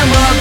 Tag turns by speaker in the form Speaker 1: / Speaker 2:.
Speaker 1: them up.